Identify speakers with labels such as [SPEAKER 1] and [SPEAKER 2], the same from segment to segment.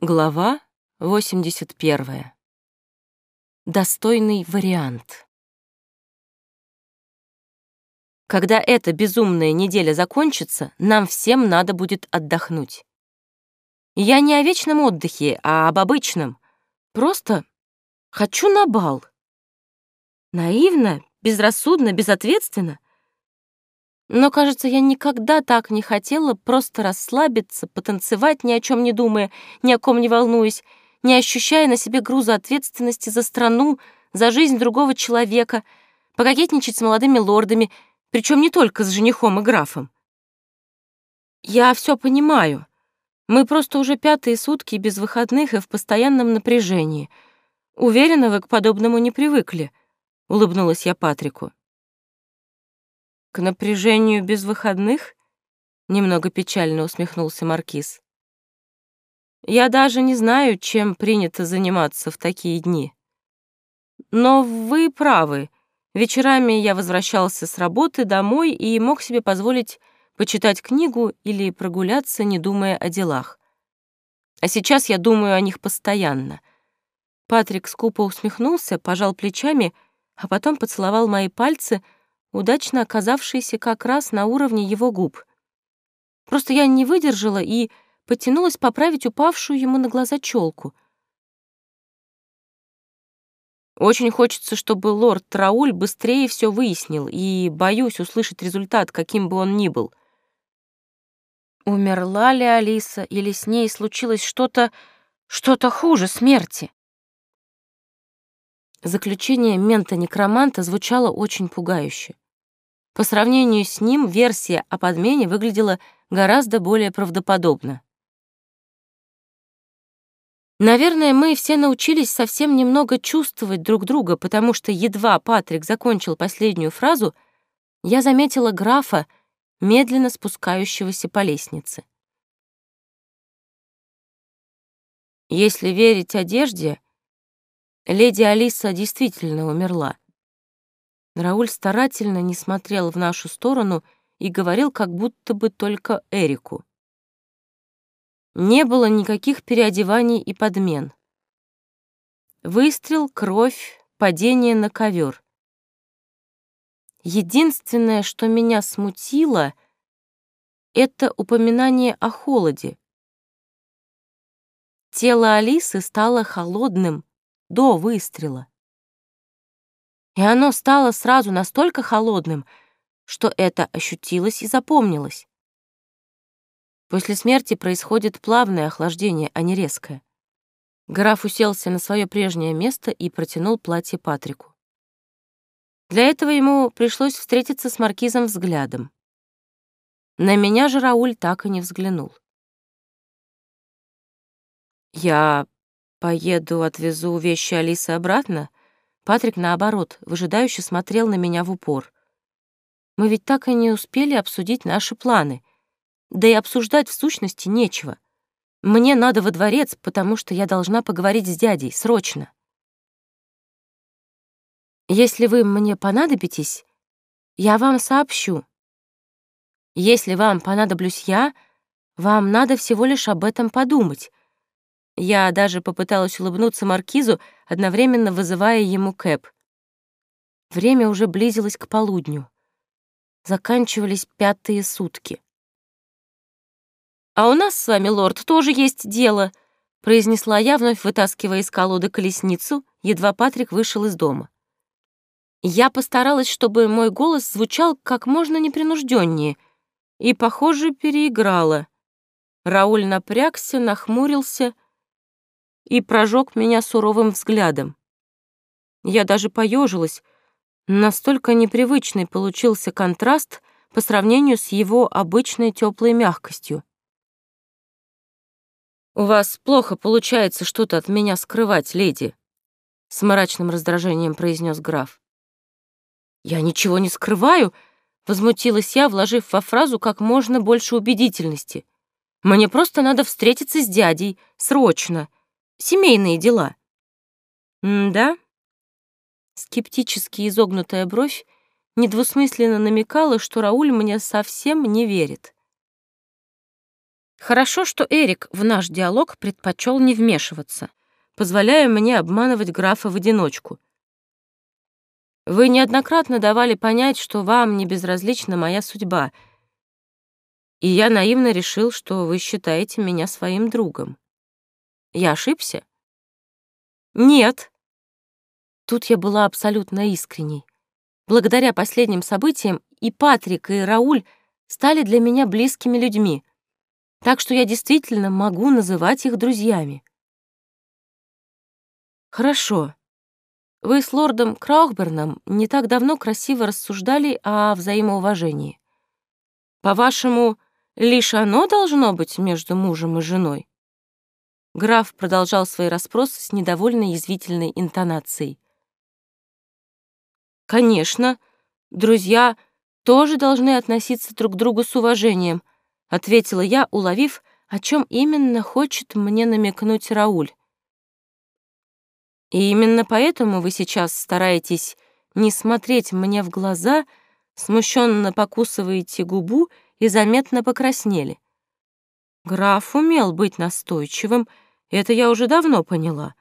[SPEAKER 1] Глава 81. Достойный вариант. Когда эта безумная неделя закончится, нам всем надо будет отдохнуть. Я не о вечном отдыхе, а об обычном. Просто хочу на бал. Наивно, безрассудно, безответственно — но, кажется, я никогда так не хотела просто расслабиться, потанцевать, ни о чем не думая, ни о ком не волнуясь, не ощущая на себе груза ответственности за страну, за жизнь другого человека, пококетничать с молодыми лордами, причем не только с женихом и графом. Я все понимаю. Мы просто уже пятые сутки без выходных и в постоянном напряжении. Уверена, вы к подобному не привыкли, — улыбнулась я Патрику. К напряжению без выходных? Немного печально усмехнулся Маркиз. Я даже не знаю, чем принято заниматься в такие дни. Но вы правы. Вечерами я возвращался с работы домой и мог себе позволить почитать книгу или прогуляться, не думая о делах. А сейчас я думаю о них постоянно. Патрик скупо усмехнулся, пожал плечами, а потом поцеловал мои пальцы — удачно оказавшийся как раз на уровне его губ. Просто я не выдержала и потянулась поправить упавшую ему на глаза челку. Очень хочется, чтобы лорд Трауль быстрее все выяснил, и боюсь услышать результат, каким бы он ни был. Умерла ли Алиса, или с ней случилось что-то, что-то хуже смерти? Заключение мента-некроманта звучало очень пугающе. По сравнению с ним версия о подмене выглядела гораздо более правдоподобно. Наверное, мы все научились совсем немного чувствовать друг друга, потому что едва Патрик закончил последнюю фразу, я заметила графа, медленно спускающегося по лестнице. Если верить одежде, Леди Алиса действительно умерла. Рауль старательно не смотрел в нашу сторону и говорил как будто бы только Эрику. Не было никаких переодеваний и подмен. Выстрел, кровь, падение на ковер. Единственное, что меня смутило, это упоминание о холоде. Тело Алисы стало холодным, до выстрела. И оно стало сразу настолько холодным, что это ощутилось и запомнилось. После смерти происходит плавное охлаждение, а не резкое. Граф уселся на свое прежнее место и протянул платье Патрику. Для этого ему пришлось встретиться с маркизом взглядом. На меня же Рауль так и не взглянул. «Я «Поеду, отвезу вещи Алисы обратно?» Патрик, наоборот, выжидающе смотрел на меня в упор. «Мы ведь так и не успели обсудить наши планы. Да и обсуждать в сущности нечего. Мне надо во дворец, потому что я должна поговорить с дядей, срочно. Если вы мне понадобитесь, я вам сообщу. Если вам понадоблюсь я, вам надо всего лишь об этом подумать, я даже попыталась улыбнуться Маркизу, одновременно вызывая ему кэп. Время уже близилось к полудню. Заканчивались пятые сутки. «А у нас с вами, лорд, тоже есть дело», — произнесла я, вновь вытаскивая из колоды колесницу, едва Патрик вышел из дома. Я постаралась, чтобы мой голос звучал как можно непринужденнее, и, похоже, переиграла. Рауль напрягся, нахмурился — и прожег меня суровым взглядом. Я даже поежилась, настолько непривычный получился контраст по сравнению с его обычной теплой мягкостью. «У вас плохо получается что-то от меня скрывать, леди», — с мрачным раздражением произнес граф. «Я ничего не скрываю», — возмутилась я, вложив во фразу как можно больше убедительности. «Мне просто надо встретиться с дядей, срочно, Семейные дела». «Да?» Скептически изогнутая бровь недвусмысленно намекала, что Рауль мне совсем не верит. Хорошо, что Эрик в наш диалог предпочел не вмешиваться, позволяя мне обманывать графа в одиночку. Вы неоднократно давали понять, что вам не безразлична моя судьба, и я наивно решил, что вы считаете меня своим другом. Я ошибся? Нет. Тут я была абсолютно искренней. Благодаря последним событиям и Патрик, и Рауль стали для меня близкими людьми, так что я действительно могу называть их друзьями. Хорошо. Вы с лордом Краухберном не так давно красиво рассуждали о взаимоуважении. По-вашему, лишь оно должно быть между мужем и женой? Граф продолжал свои расспросы с недовольной язвительной интонацией. Конечно, друзья тоже должны относиться друг к другу с уважением, ответила я, уловив, о чем именно хочет мне намекнуть Рауль. И именно поэтому вы сейчас стараетесь не смотреть мне в глаза, смущенно покусываете губу и заметно покраснели. Граф умел быть настойчивым, это я уже давно поняла.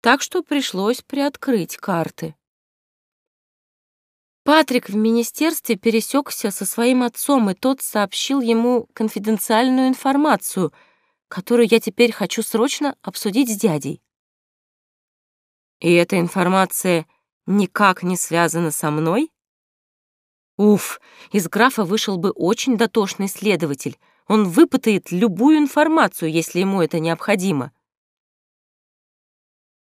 [SPEAKER 1] Так что пришлось приоткрыть карты. Патрик в министерстве пересекся со своим отцом, и тот сообщил ему конфиденциальную информацию, которую я теперь хочу срочно обсудить с дядей. И эта информация никак не связана со мной? Уф, из графа вышел бы очень дотошный следователь. Он выпытает любую информацию, если ему это необходимо.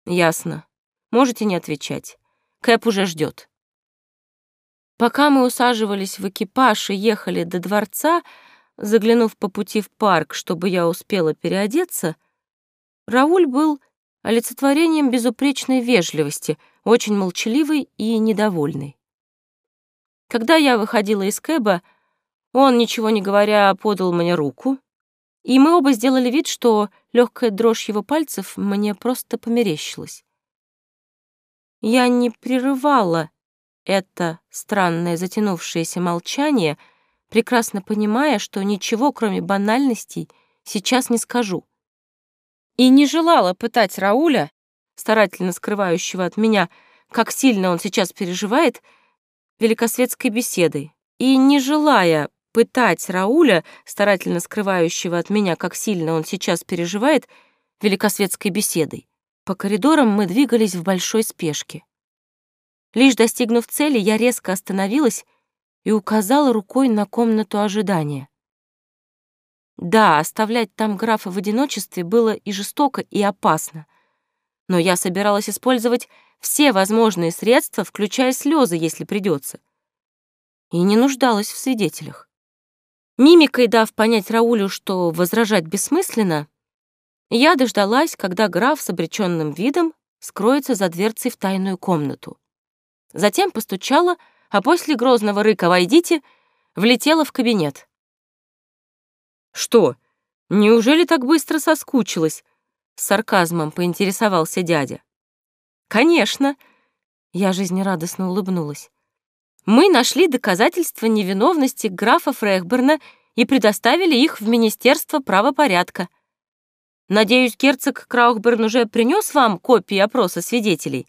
[SPEAKER 1] Ясно. Можете не отвечать. Кэп уже ждет. Пока мы усаживались в экипаж и ехали до дворца, заглянув по пути в парк, чтобы я успела переодеться, Рауль был олицетворением безупречной вежливости, очень молчаливый и недовольный. Когда я выходила из кэба, он, ничего не говоря, подал мне руку, и мы оба сделали вид, что легкая дрожь его пальцев мне просто померещилась. Я не прерывала это странное затянувшееся молчание, прекрасно понимая, что ничего, кроме банальностей, сейчас не скажу. И не желала пытать Рауля, старательно скрывающего от меня, как сильно он сейчас переживает, великосветской беседой. И не желая пытать Рауля, старательно скрывающего от меня, как сильно он сейчас переживает, великосветской беседой. По коридорам мы двигались в большой спешке. Лишь достигнув цели, я резко остановилась и указала рукой на комнату ожидания. Да, оставлять там графа в одиночестве было и жестоко, и опасно. Но я собиралась использовать все возможные средства, включая слезы, если придется. И не нуждалась в свидетелях. Мимикой дав понять Раулю, что возражать бессмысленно, я дождалась, когда граф с обреченным видом скроется за дверцей в тайную комнату. Затем постучала, а после грозного рыка «Войдите!» влетела в кабинет. «Что, неужели так быстро соскучилась?» С сарказмом поинтересовался дядя. «Конечно!» Я жизнерадостно улыбнулась. «Мы нашли доказательства невиновности графа Фрехберна и предоставили их в Министерство правопорядка. Надеюсь, герцог Краухберн уже принес вам копии опроса свидетелей?»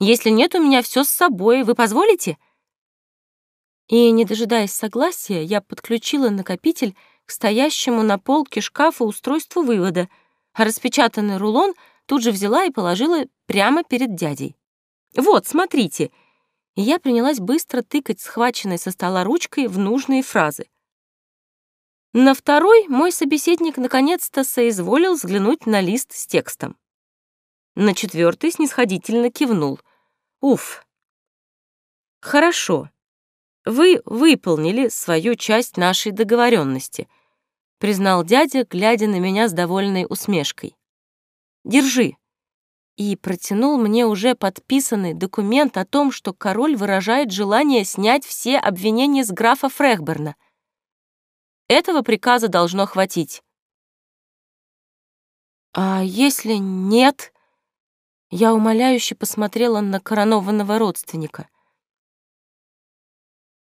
[SPEAKER 1] Если нет, у меня все с собой. Вы позволите?» И, не дожидаясь согласия, я подключила накопитель к стоящему на полке шкафа устройству вывода, а распечатанный рулон тут же взяла и положила прямо перед дядей. «Вот, смотрите!» И я принялась быстро тыкать схваченной со стола ручкой в нужные фразы. На второй мой собеседник наконец-то соизволил взглянуть на лист с текстом. На четвертый снисходительно кивнул. Уф. Хорошо. Вы выполнили свою часть нашей договоренности, признал дядя, глядя на меня с довольной усмешкой. Держи. И протянул мне уже подписанный документ о том, что король выражает желание снять все обвинения с графа Фрехберна. Этого приказа должно хватить. А если нет? Я умоляюще посмотрела на коронованного родственника.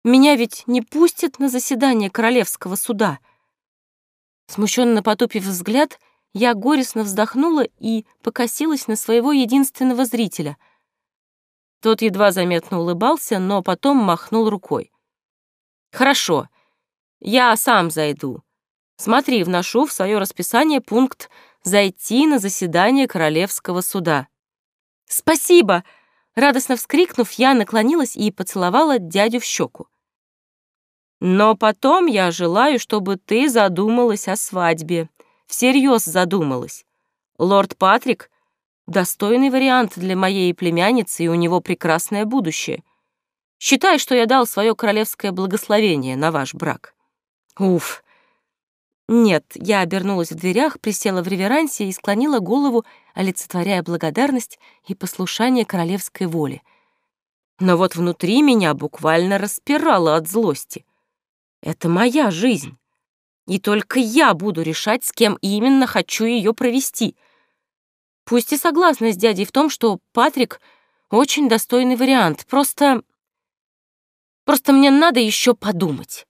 [SPEAKER 1] «Меня ведь не пустят на заседание королевского суда». Смущенно потупив взгляд, я горестно вздохнула и покосилась на своего единственного зрителя. Тот едва заметно улыбался, но потом махнул рукой. «Хорошо, я сам зайду. Смотри, вношу в свое расписание пункт «Зайти на заседание Королевского суда». «Спасибо!» Радостно вскрикнув, я наклонилась и поцеловала дядю в щеку. «Но потом я желаю, чтобы ты задумалась о свадьбе. Всерьез задумалась. Лорд Патрик — достойный вариант для моей племянницы, и у него прекрасное будущее. Считай, что я дал свое королевское благословение на ваш брак». «Уф!» Нет, я обернулась в дверях, присела в реверансе и склонила голову, олицетворяя благодарность и послушание королевской воле. Но вот внутри меня буквально распирало от злости. Это моя жизнь. И только я буду решать, с кем именно хочу ее провести. Пусть и согласна с дядей в том, что Патрик — очень достойный вариант, просто... Просто мне надо еще подумать.